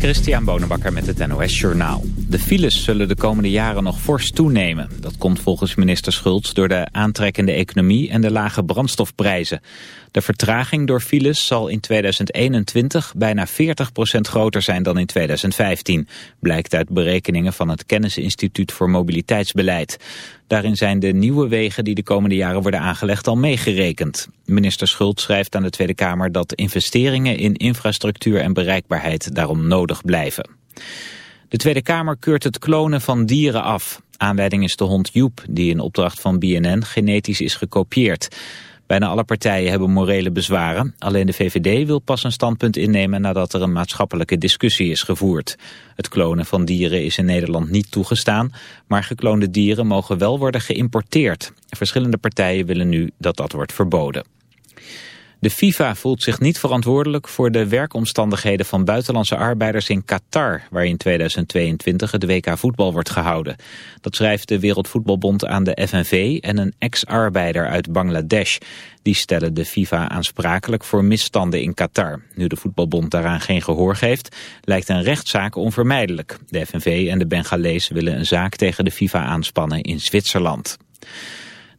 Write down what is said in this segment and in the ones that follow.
Christian Bonenbakker met het NOS Journaal. De files zullen de komende jaren nog fors toenemen. Dat komt volgens minister Schultz door de aantrekkende economie en de lage brandstofprijzen. De vertraging door files zal in 2021 bijna 40% groter zijn dan in 2015, blijkt uit berekeningen van het Kennisinstituut voor Mobiliteitsbeleid. Daarin zijn de nieuwe wegen die de komende jaren worden aangelegd al meegerekend. Minister Schultz schrijft aan de Tweede Kamer dat investeringen in infrastructuur en bereikbaarheid daarom nodig blijven. De Tweede Kamer keurt het klonen van dieren af. Aanleiding is de hond Joep, die in opdracht van BNN genetisch is gekopieerd. Bijna alle partijen hebben morele bezwaren. Alleen de VVD wil pas een standpunt innemen nadat er een maatschappelijke discussie is gevoerd. Het klonen van dieren is in Nederland niet toegestaan, maar gekloonde dieren mogen wel worden geïmporteerd. Verschillende partijen willen nu dat dat wordt verboden. De FIFA voelt zich niet verantwoordelijk voor de werkomstandigheden van buitenlandse arbeiders in Qatar, waar in 2022 het WK voetbal wordt gehouden. Dat schrijft de Wereldvoetbalbond aan de FNV en een ex-arbeider uit Bangladesh. Die stellen de FIFA aansprakelijk voor misstanden in Qatar. Nu de voetbalbond daaraan geen gehoor geeft, lijkt een rechtszaak onvermijdelijk. De FNV en de Bengalees willen een zaak tegen de FIFA aanspannen in Zwitserland.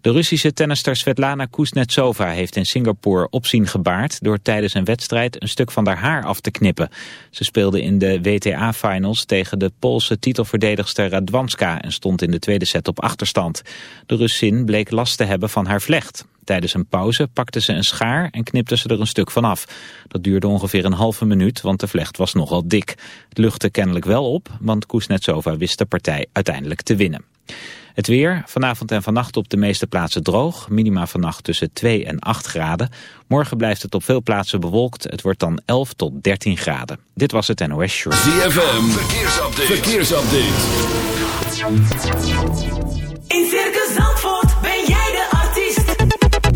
De Russische tennister Svetlana Kuznetsova heeft in Singapore opzien gebaard door tijdens een wedstrijd een stuk van haar haar af te knippen. Ze speelde in de WTA-finals tegen de Poolse titelverdedigster Radwanska en stond in de tweede set op achterstand. De Russin bleek last te hebben van haar vlecht. Tijdens een pauze pakte ze een schaar en knipte ze er een stuk van af. Dat duurde ongeveer een halve minuut, want de vlecht was nogal dik. Het luchtte kennelijk wel op, want Kuznetsova wist de partij uiteindelijk te winnen. Het weer, vanavond en vannacht op de meeste plaatsen droog. Minima vannacht tussen 2 en 8 graden. Morgen blijft het op veel plaatsen bewolkt. Het wordt dan 11 tot 13 graden. Dit was het NOS Show. ZFM, verkeersupdate. verkeersupdate. In Circus Zandvoort ben jij de artiest.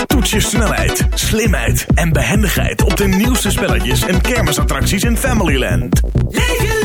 Toets je snelheid, slimheid en behendigheid op de nieuwste spelletjes en kermisattracties in Familyland. Leef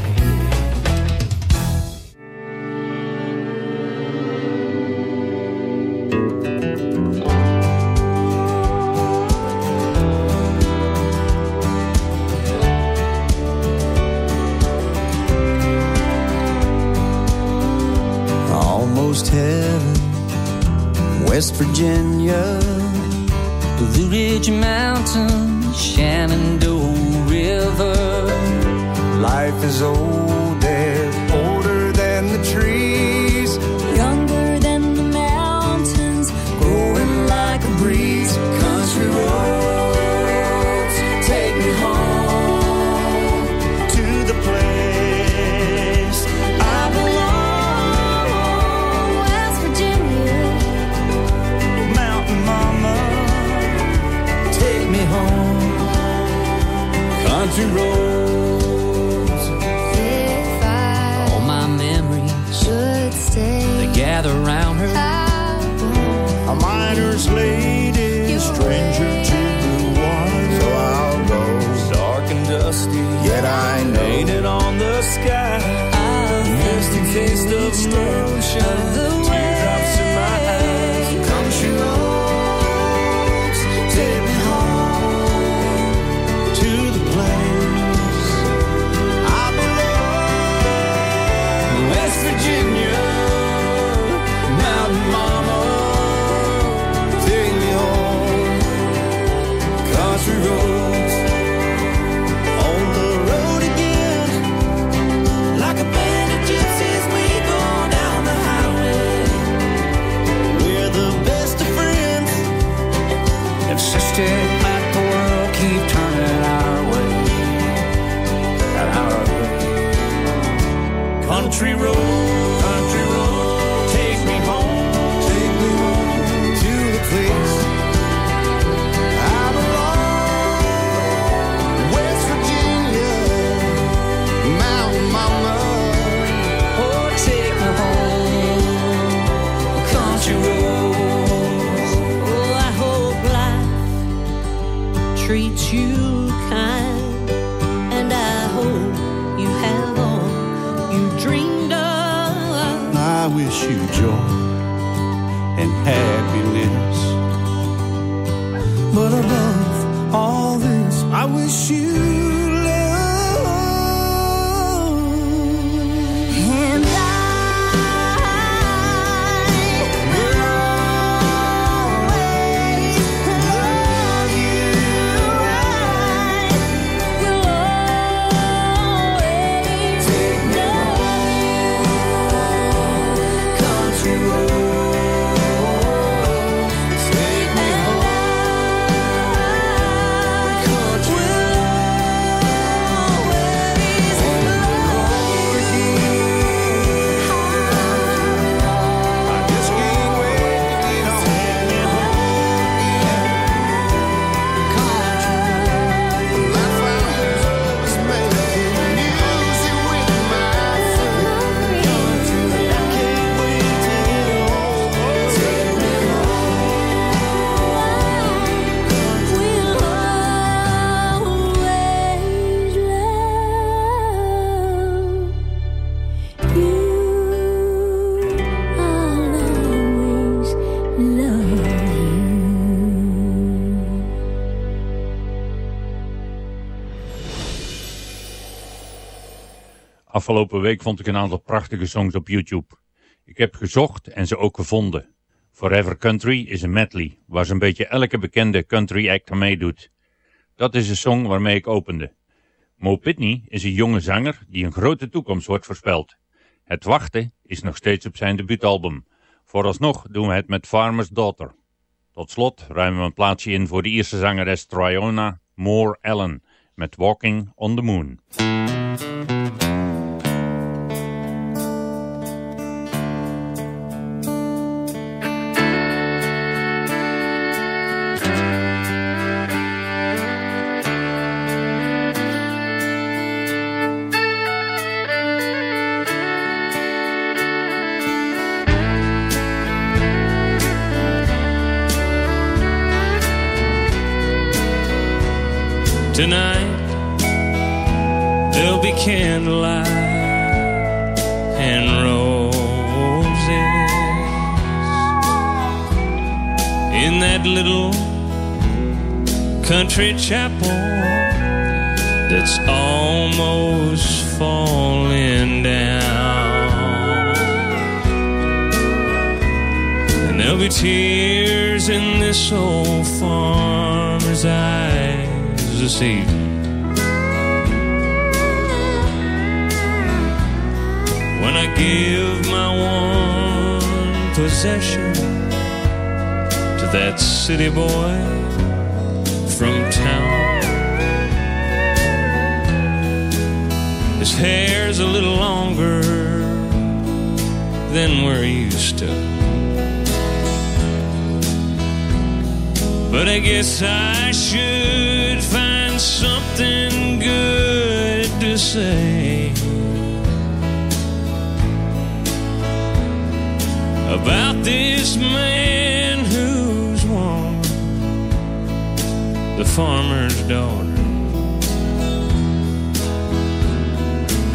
Mountain, Afgelopen week vond ik een aantal prachtige songs op YouTube. Ik heb gezocht en ze ook gevonden. Forever Country is een medley, waar zo'n beetje elke bekende country act aan meedoet. Dat is een song waarmee ik opende. Mo Pitney is een jonge zanger die een grote toekomst wordt voorspeld. Het wachten is nog steeds op zijn debuutalbum. Vooralsnog doen we het met Farmer's Daughter. Tot slot ruimen we een plaatsje in voor de Ierse zangeres Triona Moore Allen met Walking on the Moon. Tonight there'll be candlelight and roses in that little country chapel that's almost falling down. And there'll be tears in this old farmer's eyes this evening. When I give my one possession to that city boy from town. His hair's a little longer than we're used to. But I guess I should find something good to say about this man who's won the farmer's daughter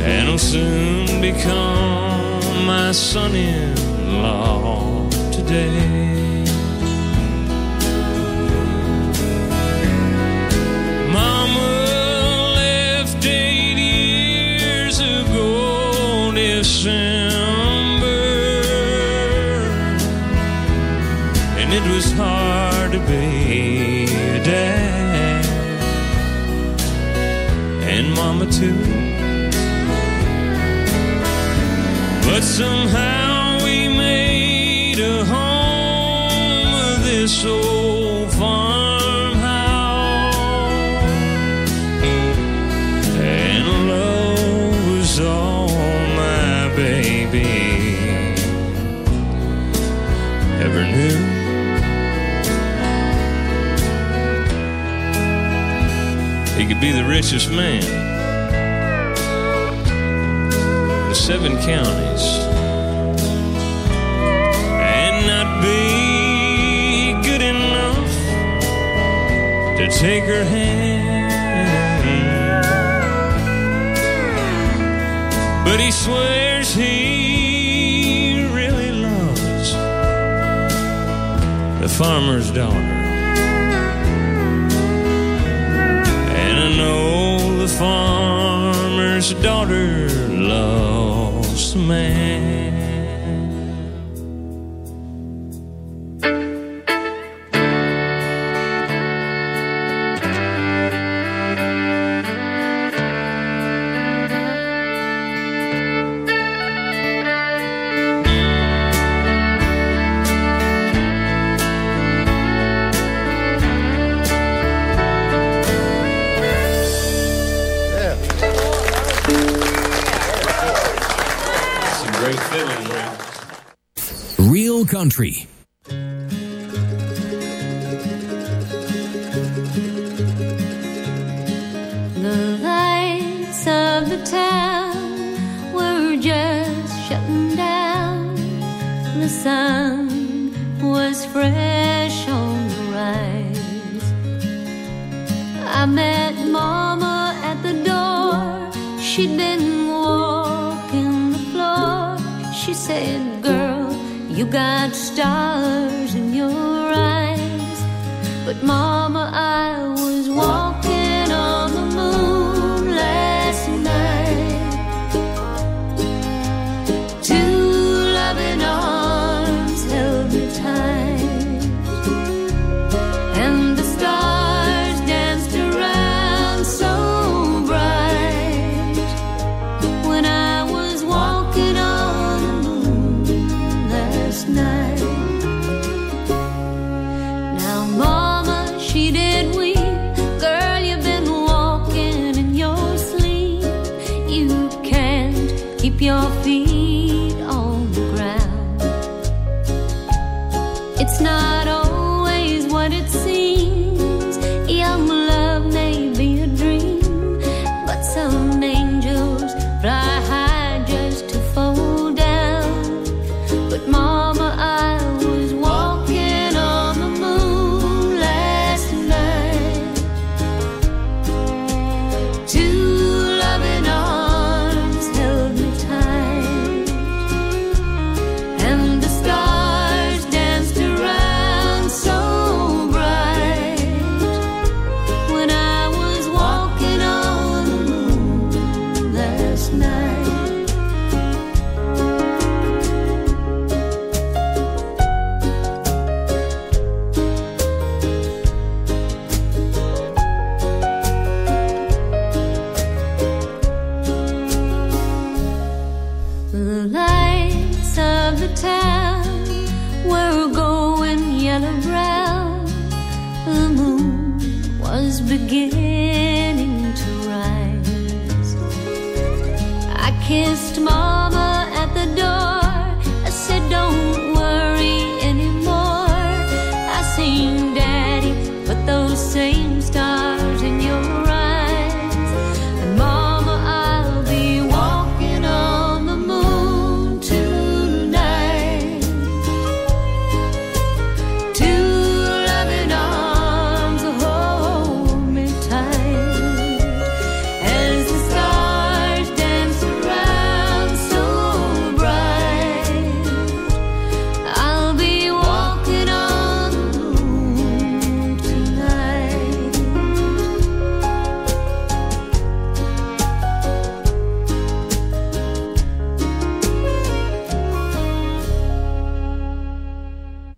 and will soon become my son in law today. to be a dad and mama too. But somehow. be the richest man in seven counties and not be good enough to take her hand. But he swears he really loves the farmer's daughter. daughter lost man. country.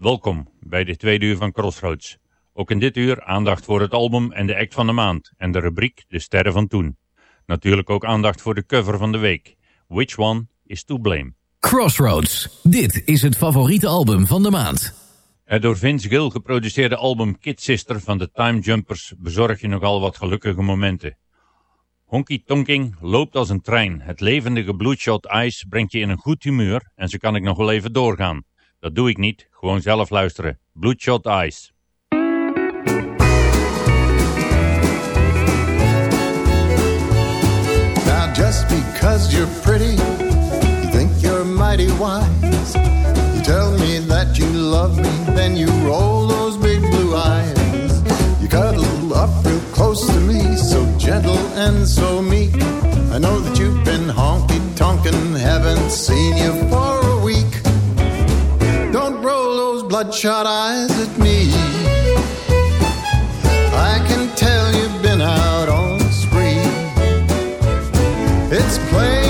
Welkom bij de tweede uur van Crossroads. Ook in dit uur aandacht voor het album en de act van de maand en de rubriek De Sterren van Toen. Natuurlijk ook aandacht voor de cover van de week. Which one is to blame? Crossroads. Dit is het favoriete album van de maand. Het door Vince Gill geproduceerde album Kid Sister van de Time Jumpers bezorgt je nogal wat gelukkige momenten. Honky Tonking loopt als een trein. Het levendige Bloodshot Ice brengt je in een goed humeur en zo kan ik nog wel even doorgaan. Dat doe ik niet, gewoon zelf luisteren. Bloodshot Eyes. Now just because you're pretty, you think you're mighty wise. You tell me that you love me, then you roll those big blue eyes. You cuddle up real close to me, so gentle and so meek. I know that you've been honky tonkin', haven't seen you for bloodshot eyes at me. I can tell you've been out on the spree. It's plain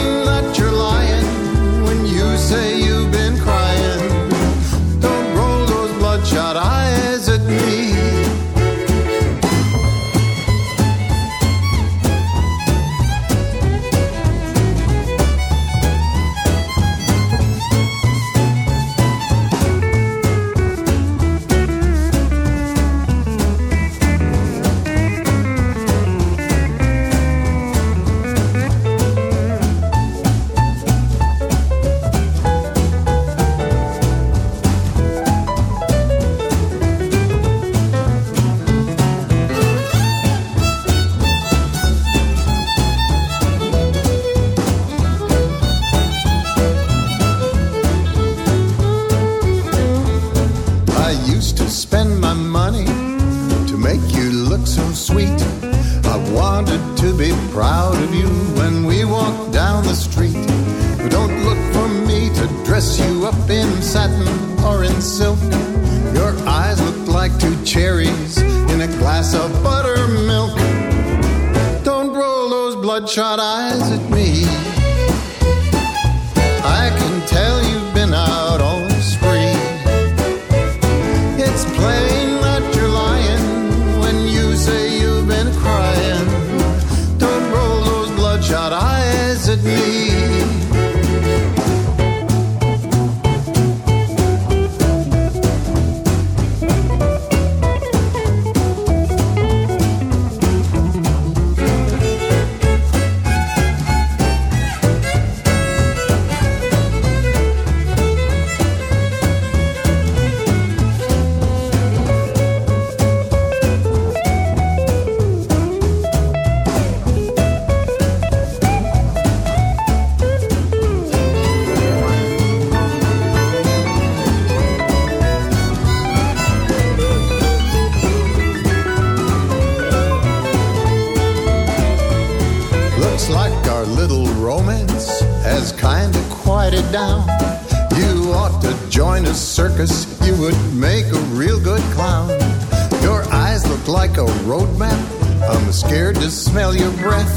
Looks like our little romance has kinda quieted down. You ought to join a circus, you would make a real good clown. Your eyes look like a road map, I'm scared to smell your breath.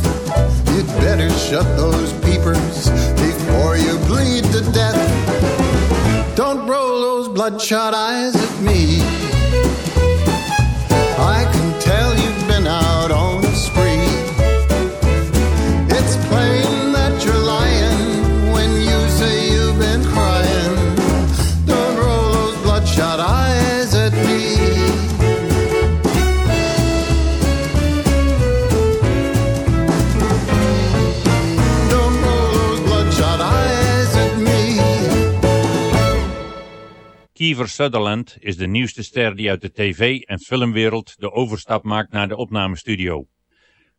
You'd better shut those peepers before you bleed to death. Don't roll those bloodshot eyes at me. Kiefer Sutherland is de nieuwste ster die uit de tv- en filmwereld de overstap maakt naar de opnamestudio.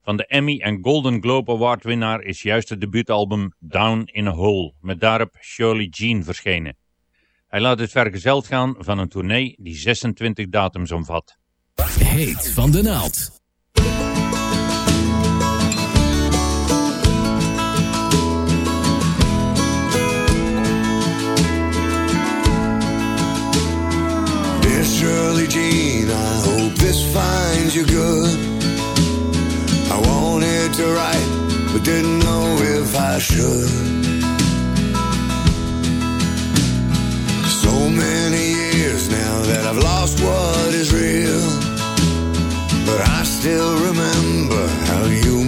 Van de Emmy en Golden Globe Award winnaar is juist het debuutalbum Down in a Hole, met daarop Shirley Jean verschenen. Hij laat het vergezeld gaan van een tournee die 26 datums omvat. Heet van de naald. Dear Shirley Jean, I hope this finds you good. I wanted to write, but didn't know if I should. So many years now that I've lost what is real, but I still remember how you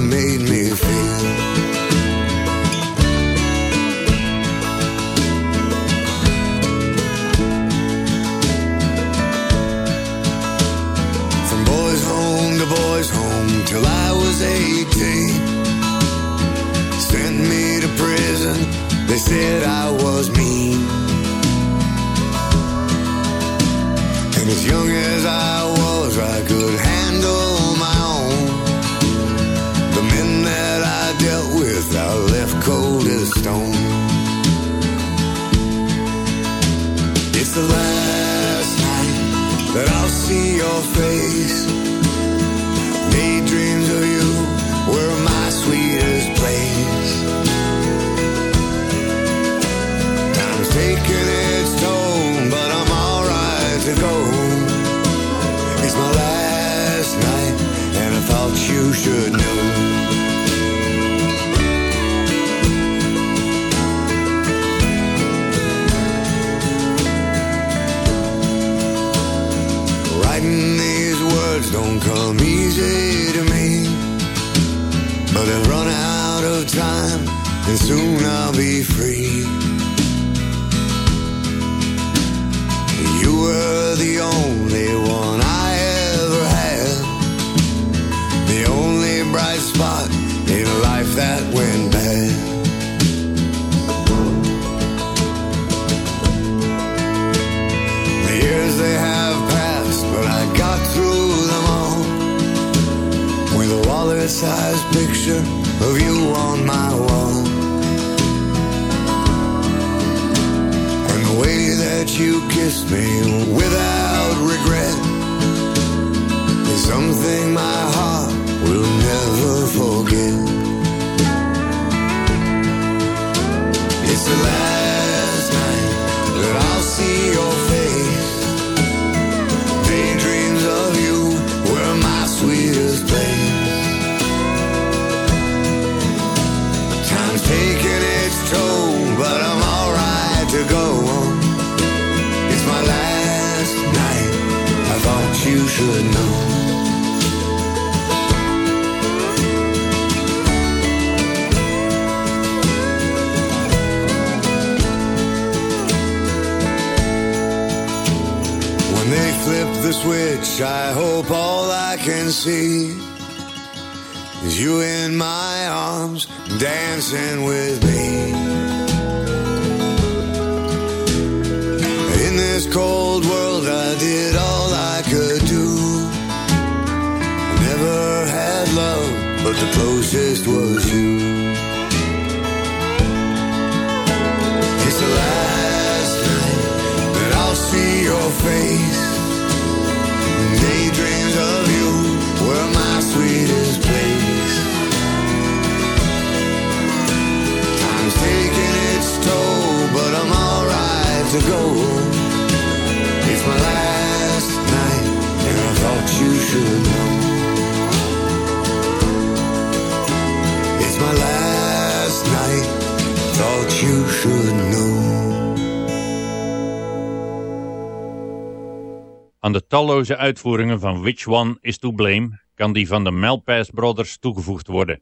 talloze uitvoeringen van Which One Is To Blame kan die van de Melpass Brothers toegevoegd worden.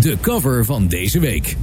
De cover van deze week.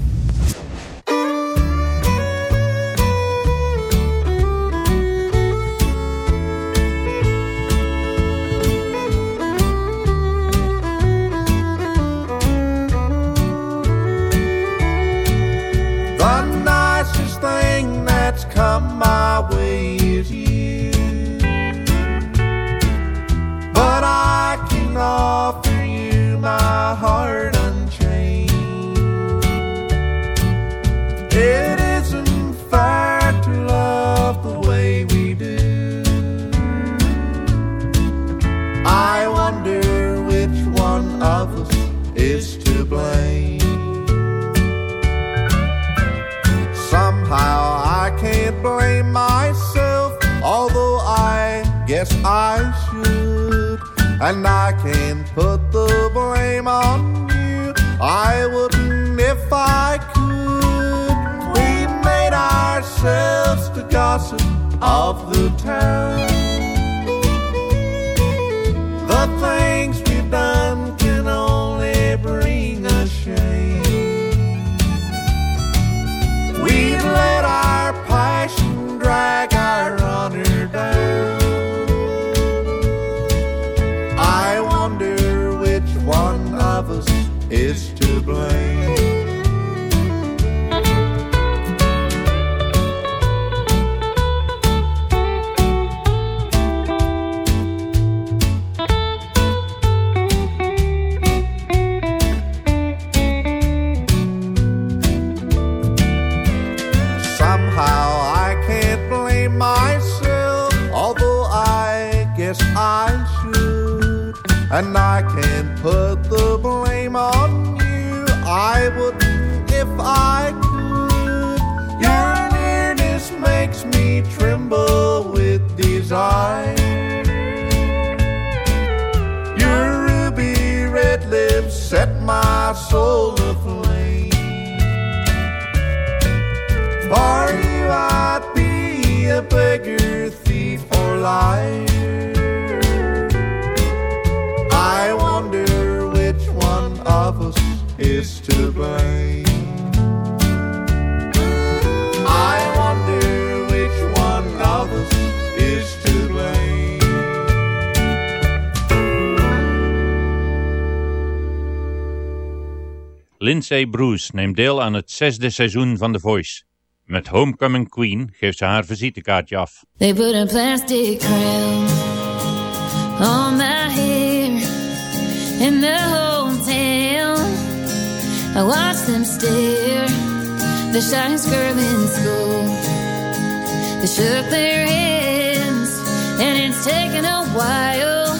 put the blame on you. I would if I could. Your nearness makes me tremble with desire. Your ruby red lips set my soul aflame. For you, I'd be a beggar, thief, or liar. is to blame. I wonder which one of us is to blame. Lindsay Bruce neemt deel aan het zesde seizoen van The Voice. Met Homecoming Queen geeft ze haar visitekaartje af. They put a plastic crown on my hair in the I watched them stare, the shyest girl in school. They shook their hands, and it's taken a while,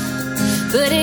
but it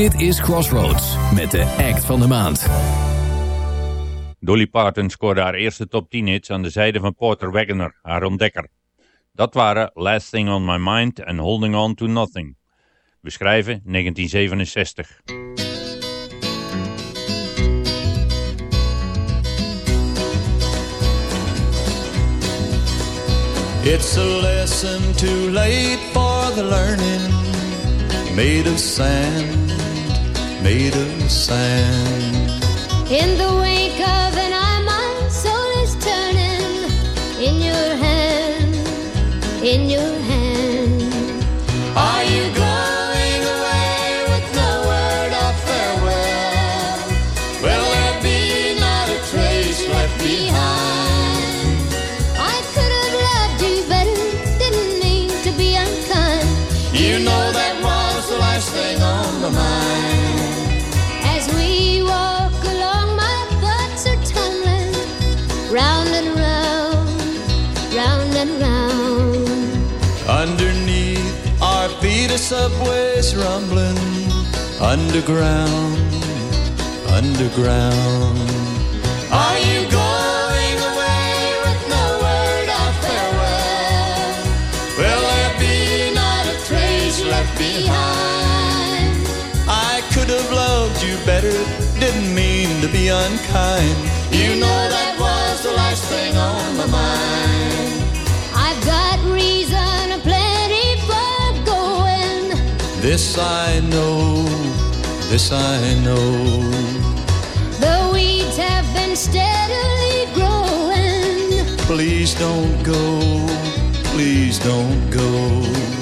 Dit is Crossroads met de act van de maand. Dolly Parton scoorde haar eerste top 10 hits aan de zijde van Porter Wagoner, haar ontdekker. Dat waren Last Thing on My Mind en Holding On to Nothing. We schrijven 1967. It's a lesson too late for the learning made of sand made of sand. In the subway's rumbling. Underground, underground. Are you going away with no word of farewell? Will there be not a trace left behind? I could have loved you better, didn't mean to be unkind. You know that was the last thing on This I know, this I know. The weeds have been steadily growing. Please don't go, please don't go.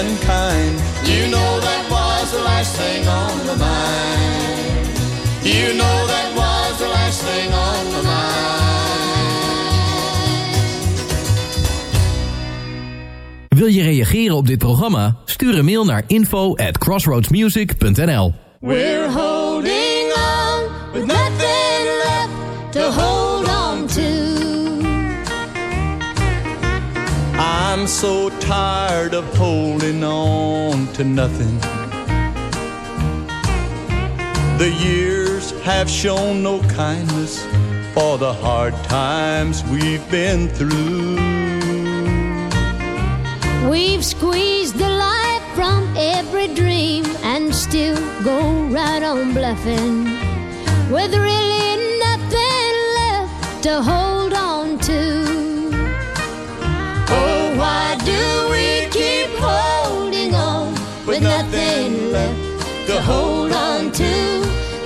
Unkind. You know that was the last thing on my mind. You know that was the last thing on my mind. Wil je reageren op dit programma? Stuur een mail naar info at crossroadsmusic.nl We're holding I'm so tired of holding on to nothing. The years have shown no kindness for the hard times we've been through. We've squeezed the life from every dream and still go right on bluffing with really nothing left to hold nothing left to hold on to?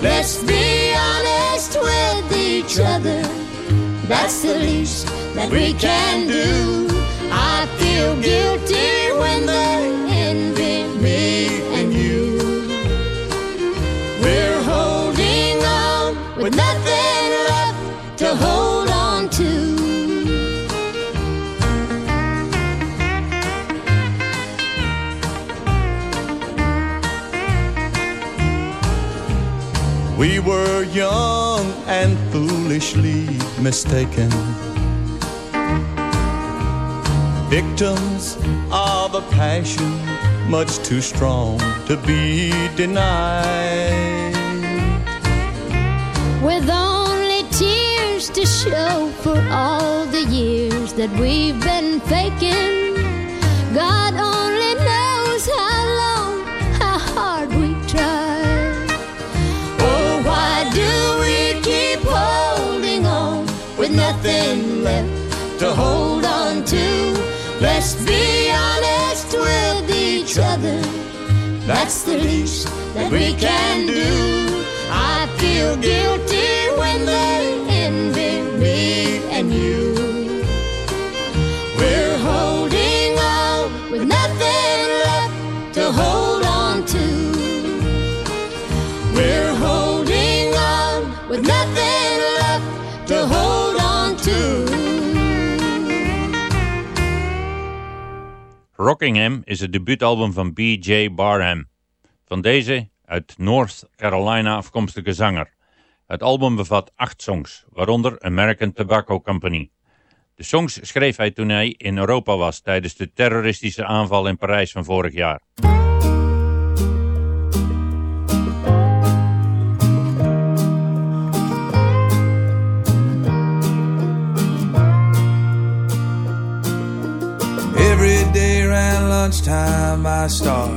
Let's be honest with each other. That's the least that we can do. I feel guilty when they foolishly mistaken. Victims of a passion much too strong to be denied. With only tears to show for all the years that we've been faking. God only nothing left to hold on to? Let's be honest with each other. That's the least that we can do. I feel guilty Rockingham is het debuutalbum van B.J. Barham. Van deze uit North Carolina afkomstige zanger. Het album bevat acht songs, waaronder American Tobacco Company. De songs schreef hij toen hij in Europa was tijdens de terroristische aanval in Parijs van vorig jaar. Time I start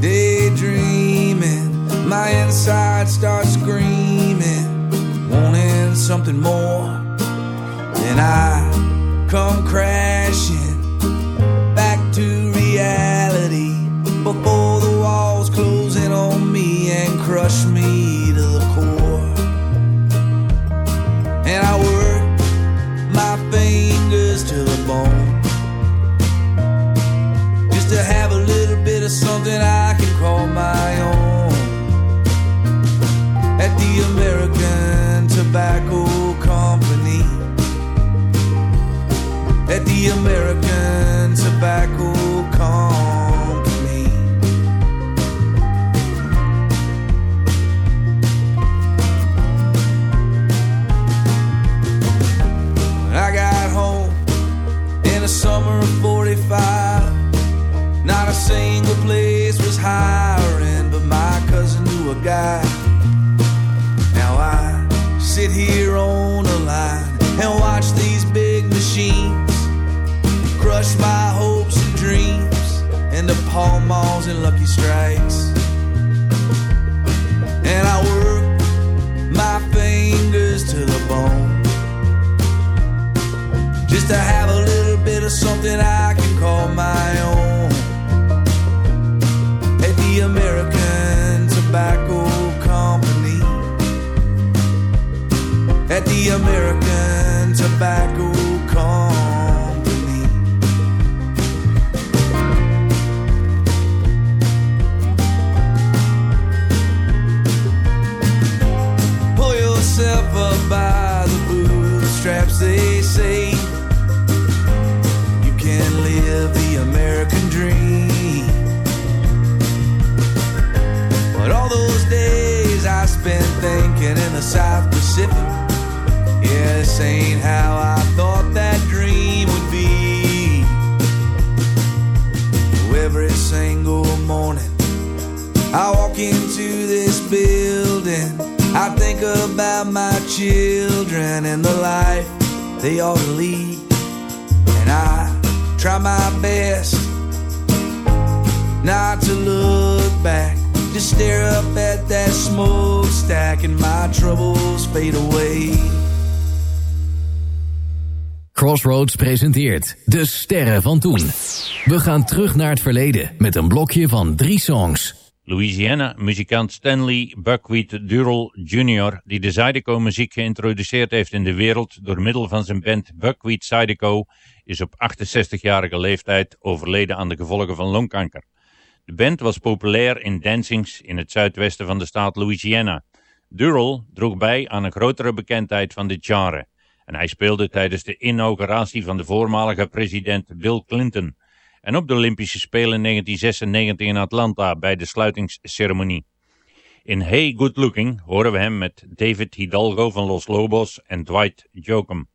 daydreaming, my inside starts screaming, wanting something more. Then I come crashing And Lucky Strikes. De Sterren van Toen. We gaan terug naar het verleden met een blokje van drie songs. Louisiana-muzikant Stanley Buckwheat Durrell Jr., die de Zydeco-muziek geïntroduceerd heeft in de wereld door middel van zijn band Buckwheat Zydeco, is op 68-jarige leeftijd overleden aan de gevolgen van longkanker. De band was populair in dancings in het zuidwesten van de staat Louisiana. Durrell droeg bij aan een grotere bekendheid van dit genre. En hij speelde tijdens de inauguratie van de voormalige president Bill Clinton en op de Olympische Spelen in 1996 in Atlanta bij de sluitingsceremonie. In Hey Good Looking horen we hem met David Hidalgo van Los Lobos en Dwight Jokum.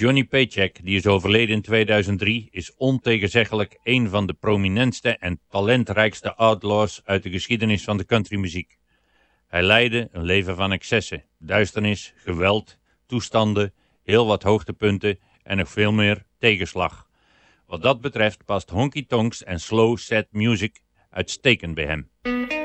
Johnny Paycheck, die is overleden in 2003, is ontegenzeggelijk een van de prominentste en talentrijkste outlaws uit de geschiedenis van de countrymuziek. Hij leidde een leven van excessen, duisternis, geweld, toestanden, heel wat hoogtepunten en nog veel meer tegenslag. Wat dat betreft past honky tonks en slow set music uitstekend bij hem.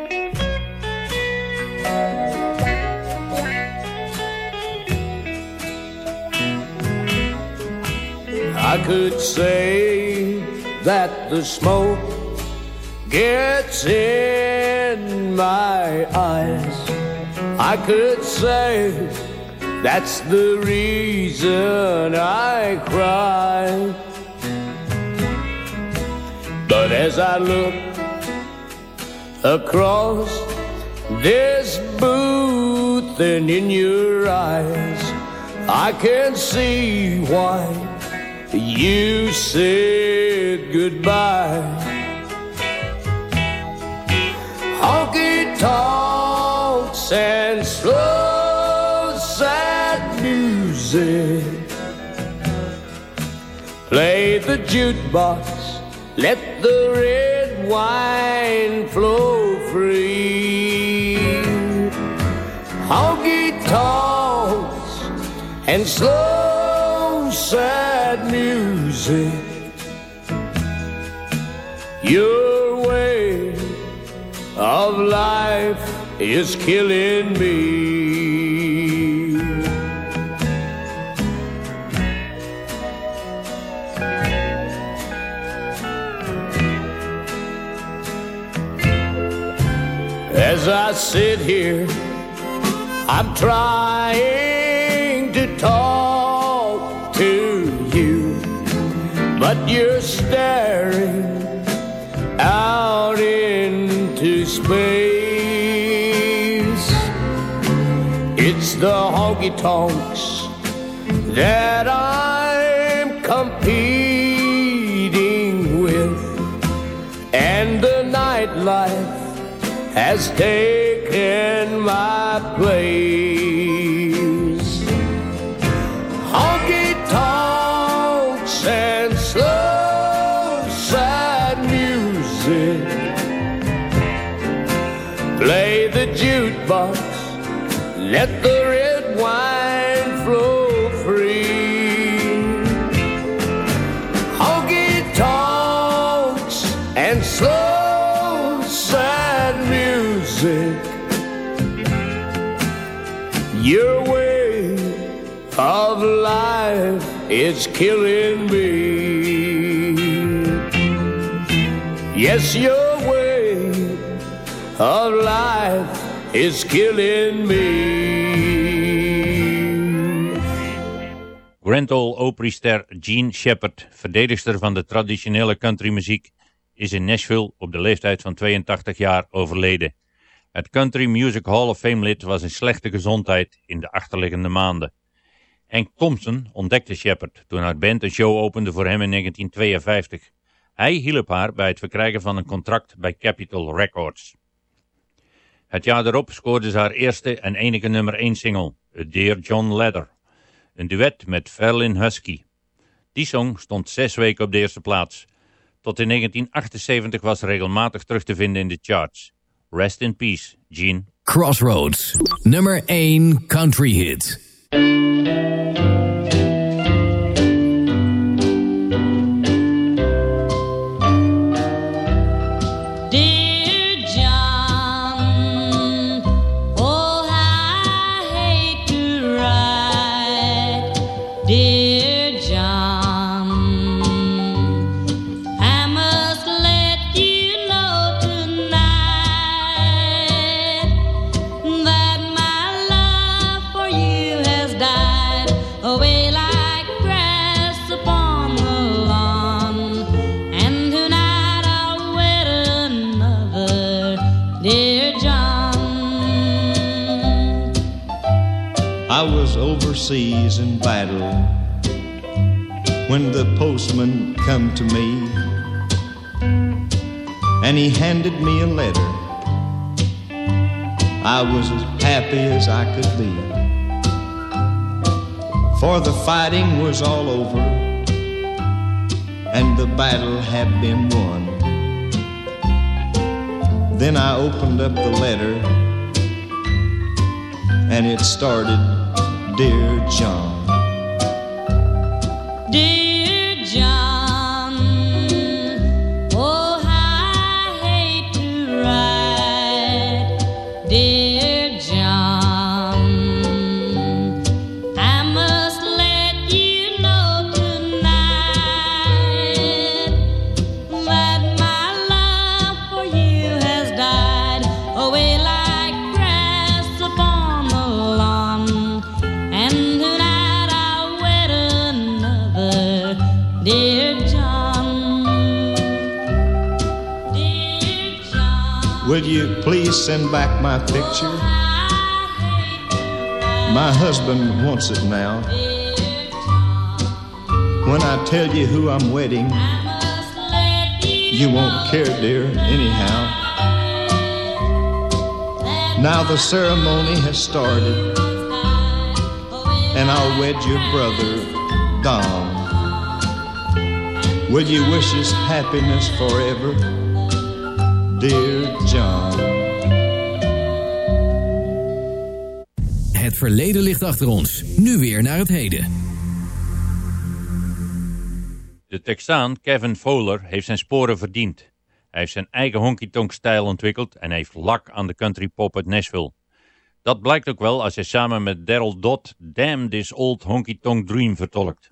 I could say that the smoke gets in my eyes. I could say that's the reason I cry. But as I look across this booth and in your eyes, I can see why you said goodbye. Honky tonks and slow sad music. Play the jukebox, let the red wine flow free. Honky tonks and slow sad music. Your way of life is killing me. As I sit here, I'm trying to talk the honky tonks that I'm competing with, and the nightlife has taken my place. Honky tonks and slow sad music. Play the jukebox, let the killing me. Yes, your way of life is killing me. Grand Ole Opry-ster Gene Shepard, verdedigster van de traditionele countrymuziek, is in Nashville op de leeftijd van 82 jaar overleden. Het Country Music Hall of Fame lid was in slechte gezondheid in de achterliggende maanden. Hank Thompson ontdekte Shepard toen haar band een show opende voor hem in 1952. Hij hielp haar bij het verkrijgen van een contract bij Capitol Records. Het jaar erop scoorde ze haar eerste en enige nummer 1 single, Dear John Leather, een duet met Verlin Husky. Die song stond zes weken op de eerste plaats. Tot in 1978 was regelmatig terug te vinden in de charts. Rest in peace, Gene. Crossroads, nummer 1 country hit. Música when the postman come to me and he handed me a letter. I was as happy as I could be. for the fighting was all over and the battle had been won. Then I opened up the letter and it started, Dear John. Dear please send back my picture? My husband wants it now. When I tell you who I'm wedding, you won't care, dear, anyhow. Now the ceremony has started, and I'll wed your brother, Don. Will you wish us happiness forever, dear John? Verleden ligt achter ons. Nu weer naar het heden. De Texaan Kevin Fowler heeft zijn sporen verdiend. Hij heeft zijn eigen honky-tonk stijl ontwikkeld en heeft lak aan de country pop uit Nashville. Dat blijkt ook wel als hij samen met Daryl Dodd Damn This Old Honky Tonk Dream vertolkt.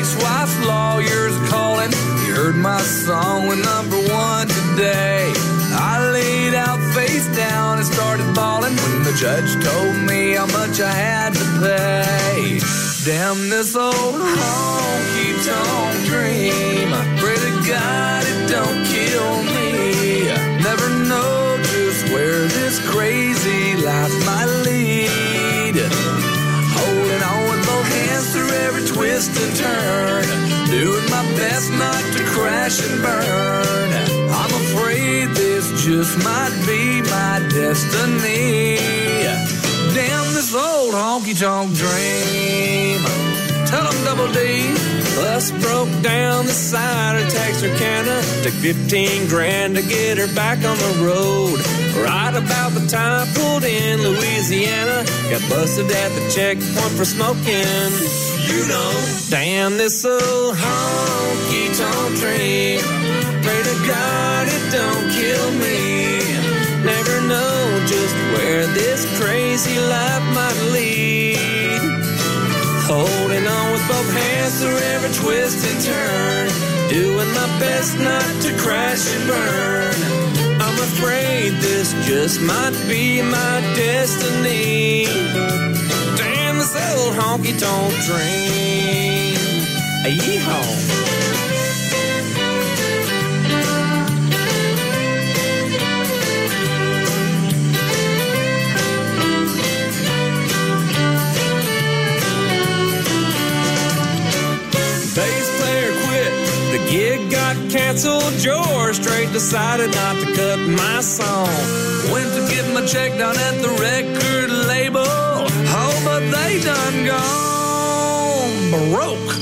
Ex-wife's lawyer's calling. He heard my song with number one today. I laid out face down and started bawling when the judge told me how much I had to pay. Damn this old honky tonk dream. Pray to God it don't kill me. Never know just where this crazy twist and turn. Doing my best not to crash and burn. I'm afraid this just might be my destiny. Damn this old honky tonk dream. Tell 'em double D. Bus broke down the side of Texarkana. Took 15 grand to get her back on the road. Right about the time pulled in Louisiana. Got busted at the checkpoint for smoking. You know, damn this old honky tonk dream. Pray to God it don't kill me. Never know just where this crazy life might lead. Holding on with both hands through every twist and turn. Doing my best not to crash and burn. I'm afraid this just might be my destiny. This old honky tonk. Yeehaw. player quit. The gig got canceled. George Strait decided not to cut my song. Went to get my check down at the record label. But they done gone broke.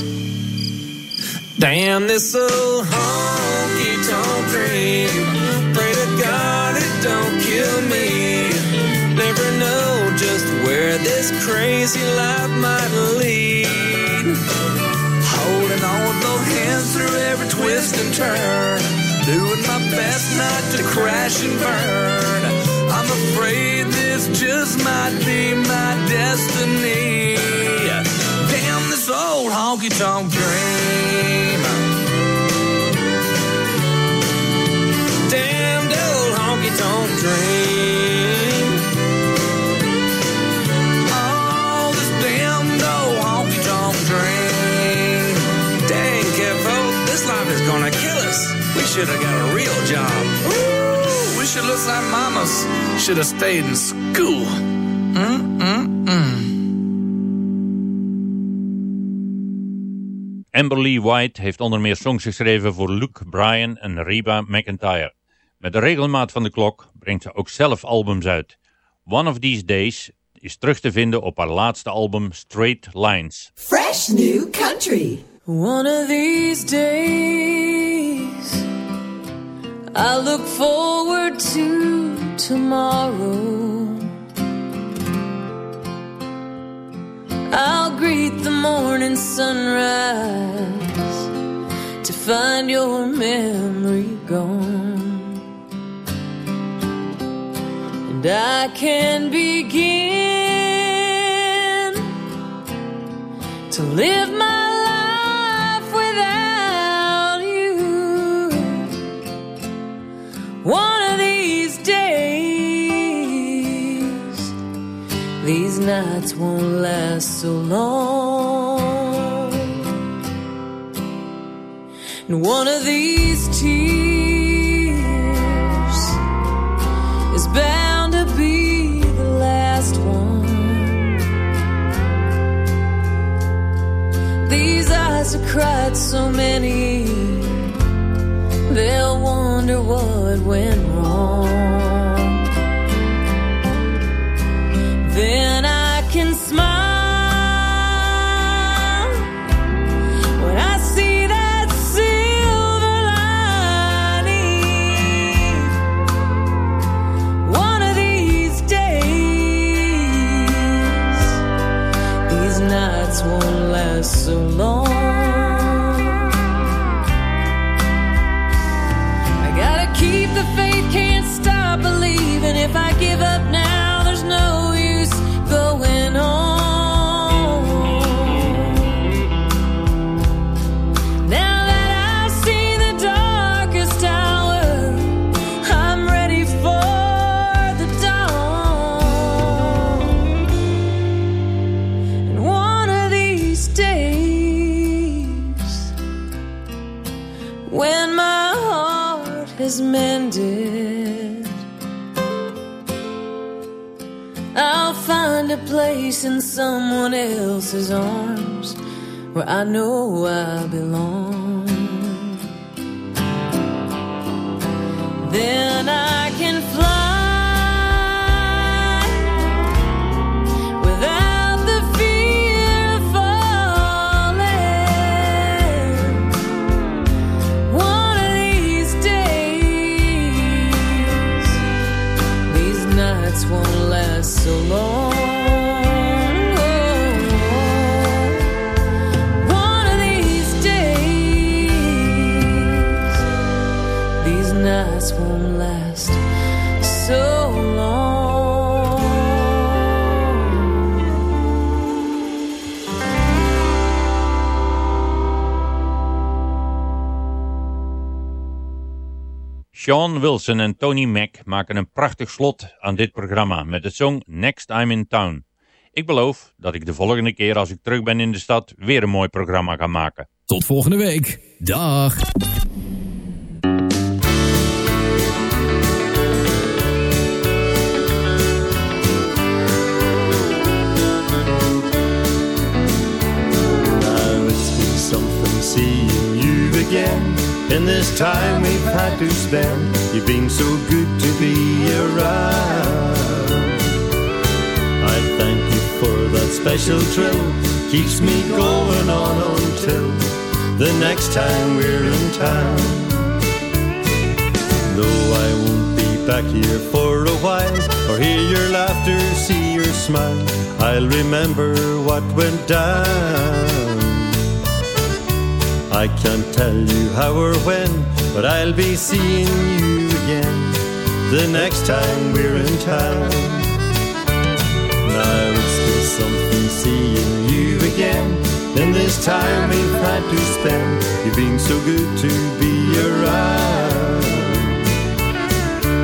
Damn this old honky tonk dream. Pray to God it don't kill me. Never know just where this crazy life might lead. Holding on with both hands through every twist and turn. Doing my best not to crash and burn. Afraid this just might be my destiny. Damn this old honky tonk dream. Damn old honky tonk dream. Oh, this damned old honky tonk dream. Dang, Kevo, this life is gonna kill us. We should have got a real job. We should mamas. Have stayed in school. Mm-mm-mm. Amber White heeft onder meer songs geschreven voor Luke Bryan en Reba McIntyre. Met de regelmaat van de klok brengt ze ook zelf albums uit. One of These Days is terug te vinden op haar laatste album Straight Lines. Fresh new country. One of these days, I look forward to tomorrow. I'll greet the morning sunrise to find your memory gone. And I can begin to live my these nights won't last so long. And one of these tears is bound to be the last one. These eyes have cried so many, they'll wonder what went wrong. Then so long. Place in someone else's arms where I know I belong. Then I Sean Wilson en Tony Mac maken een prachtig slot aan dit programma met de song Next Time in Town. Ik beloof dat ik de volgende keer als ik terug ben in de stad weer een mooi programma ga maken. Tot volgende week. Dag. Again. In this time we've had to spend, you've been so good to be around. I thank you for that special thrill, keeps me going on until the next time we're in town. Though I won't be back here for a while, or hear your laughter, see your smile, I'll remember what went down. I can't tell you how or when, but I'll be seeing you again the next time we're in town. Now it's still something seeing you again. In this time we've had to spend, you've been so good to be around.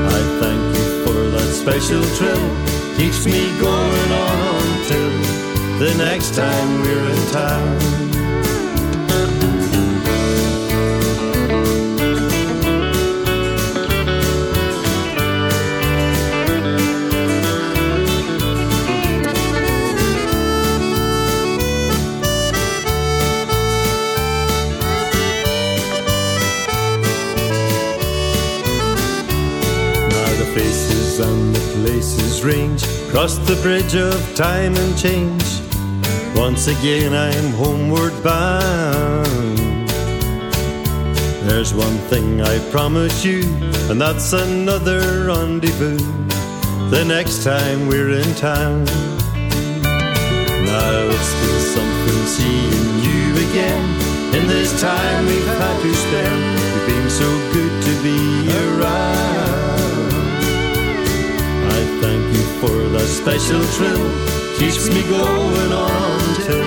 I thank you for that special thrill, keeps me going on until the next time we're in town. And range. Cross the bridge of time and change. Once again I'm homeward bound. There's one thing I promise you, and that's another rendezvous. The next time we're in town. Now it's been something seeing you again. In this time we've had to spend, you've been so good to be around. For that special thrill, keeps me going on until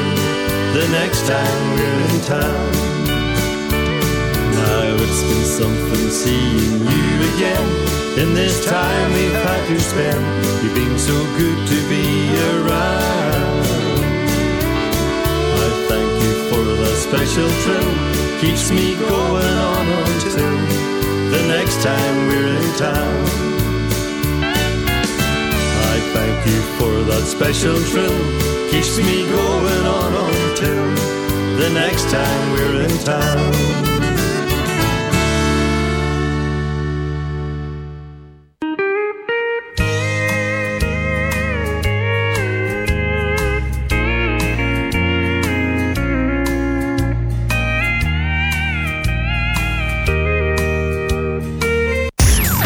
the next time we're in town. Now it's been something seeing you again. In this time we've had to spend, you've been so good to be around. I thank you for that special thrill, keeps me going on until the next time we're in town. Thank you for that special thrill, keeps me going on until the next time we're in town.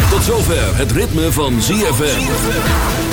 Tot zover het ritme van ZFM.